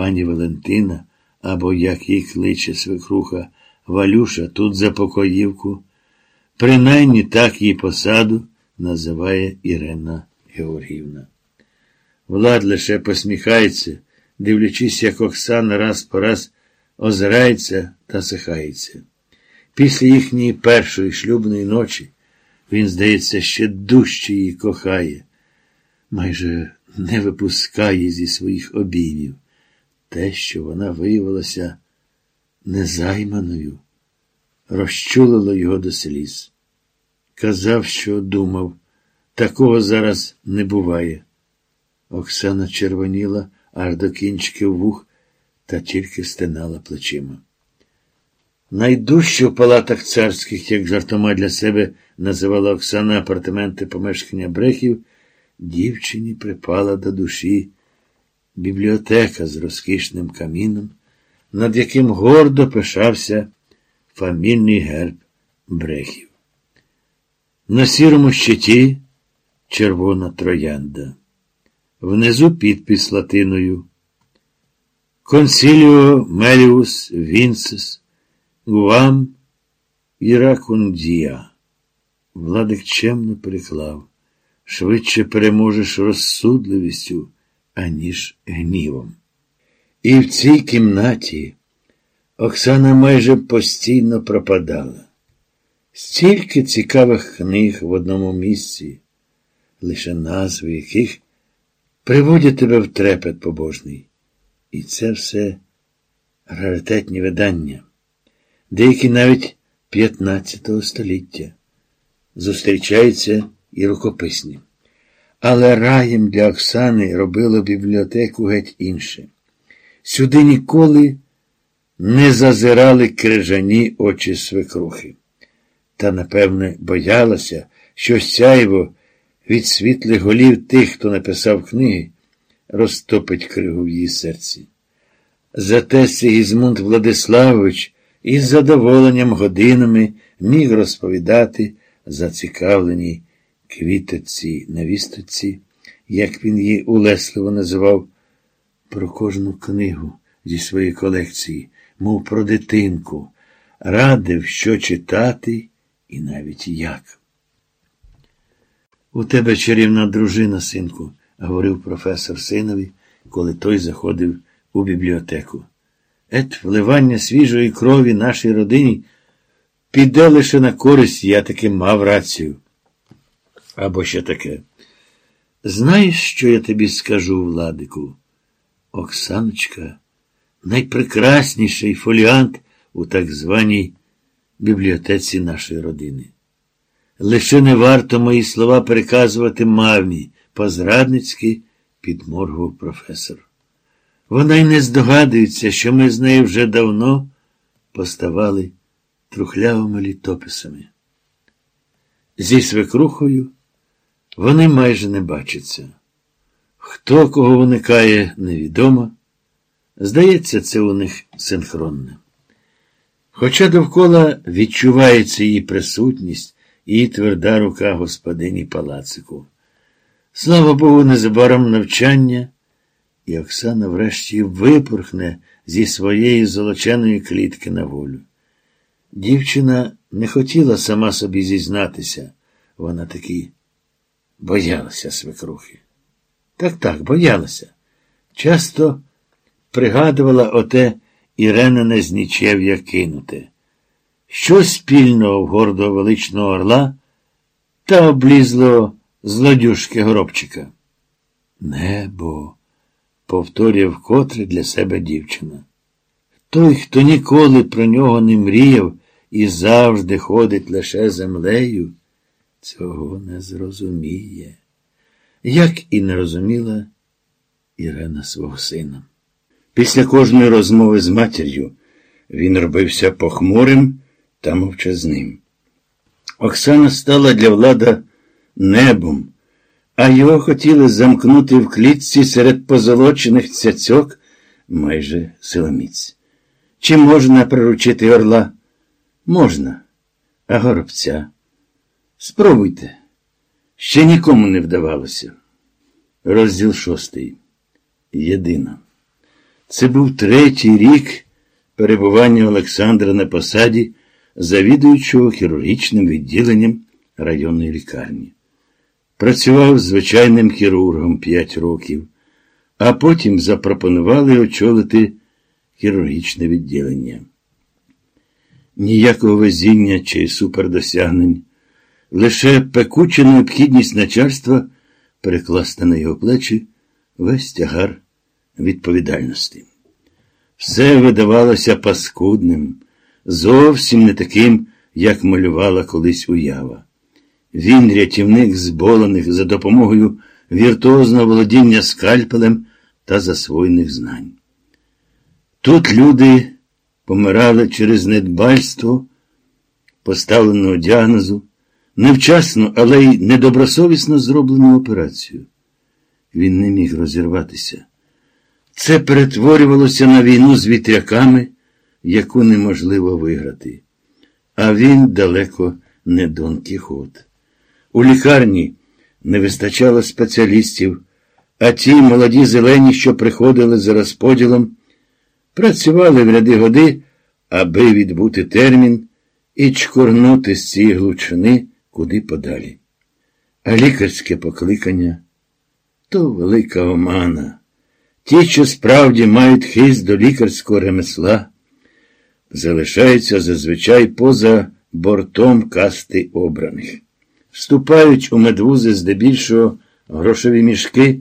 пані Валентина, або, як її кличе свекруха Валюша, тут за покоївку, принаймні так її посаду називає Ірена Георгівна. Влад лише посміхається, дивлячись, як Оксана раз по раз озирається та сихається. Після їхньої першої шлюбної ночі він, здається, ще дужче її кохає, майже не випускає зі своїх обіймів. Те, що вона виявилася незайманою, розчулило його до сліз. Казав, що думав, такого зараз не буває. Оксана червоніла аж до кінчиків вух та тільки стинала плечима. Найдужче в палатах царських, як жартома для себе називала Оксана апартаменти помешкання брехів, дівчині припала до душі бібліотека з розкішним каміном, над яким гордо пишався фамільний герб брехів. На сірому щиті червона троянда. Внизу підпис латиною. Консіліо Меліус Вінцес Гуам Іракундія. Владик чемно переклав. Швидше переможеш розсудливістю, аніж гнівом. І в цій кімнаті Оксана майже постійно пропадала. Стільки цікавих книг в одному місці, лише назви яких приводять тебе в трепет побожний. І це все раритетні видання, деякі навіть 15 століття. Зустрічаються і рукописні. Але раєм для Оксани робило бібліотеку геть інше. Сюди ніколи не зазирали крижані очі свекрухи. Та, напевне, боялася, що сяйво від світлих голів тих, хто написав книги, розтопить кригу в її серці. Зате Сигізмунд Владиславович із задоволенням годинами міг розповідати зацікавленій квітоці невісточці, як він її улесливо називав, про кожну книгу зі своєї колекції, мов про дитинку, радив, що читати і навіть як. У тебе чарівна дружина, синку, говорив професор синові, коли той заходив у бібліотеку. Ет вливання свіжої крові нашій родині піде лише на користь, я таки мав рацію. Або ще таке. Знаєш, що я тобі скажу, Владику? Оксаночка найпрекрасніший фоліант у так званій бібліотеці нашої родини. Лише не варто мої слова переказувати мамі, позрадницьки підморгував професор. Вона й не здогадується, що ми з нею вже давно поставали трухлявими літописами. Зі свекрухою вони майже не бачаться. Хто кого уникає, невідомо. Здається, це у них синхронне. Хоча довкола відчувається її присутність і тверда рука господині палацику. Слава Богу, незабаром навчання, і Оксана врешті випорхне зі своєї золоченої клітки на волю. Дівчина не хотіла сама собі зізнатися, вона таки боялася свекрухи. Так так, боялася. Часто пригадувала оте Іренине знічев'я кинуте. Що спільного в гордого величного орла та облізло злодюшки горобчика? Небо, повторює вкотре для себе дівчина. Той, хто ніколи про нього не мріяв і завжди ходить лише землею, цього не зрозуміє, як і не розуміла Ірена свого сина. Після кожної розмови з матір'ю він робився похмурим та мовчазним. Оксана стала для влада небом, а його хотіли замкнути в клітці серед позолочених цяцьок майже силоміць. Чи можна приручити орла? Можна, а горобця. Спробуйте. Ще нікому не вдавалося. Розділ шостий. Єдина. Це був третій рік перебування Олександра на посаді, завідуючого хірургічним відділенням районної лікарні. Працював звичайним хірургом 5 років, а потім запропонували очолити хірургічне відділення. Ніякого везіння чи супердосягнень, лише пекуча необхідність начальства перекласти на його плечі весь тягар відповідальності. Все видавалося паскудним, зовсім не таким, як малювала колись уява. Він, рятівник зболених за допомогою віртуозного володіння скальпелем та засвоєних знань. Тут люди помирали через недбальство, поставленого діагнозу, невчасно, але й недобросовісно зроблену операцію. Він не міг розірватися. Це перетворювалося на війну з вітряками, яку неможливо виграти. А він далеко не Дон Кіхот. У лікарні не вистачало спеціалістів, а ті молоді зелені, що приходили за розподілом, працювали в ряди годи, аби відбути термін і чкорнути з цієї глучини куди подалі. А лікарське покликання то велика омана. Ті, що справді мають хист до лікарського ремесла, залишаються зазвичай поза бортом касти обраних. Вступають у медвузи здебільшого грошові мішки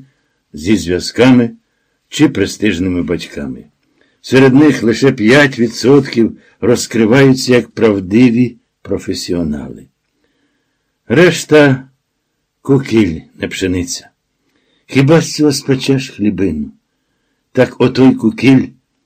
зі зв'язками чи престижними батьками. Серед них лише 5% розкриваються як правдиві професіонали. Решта кукіль не пшениця. Хіба з цього спечеш хлібину? Так отой кукіль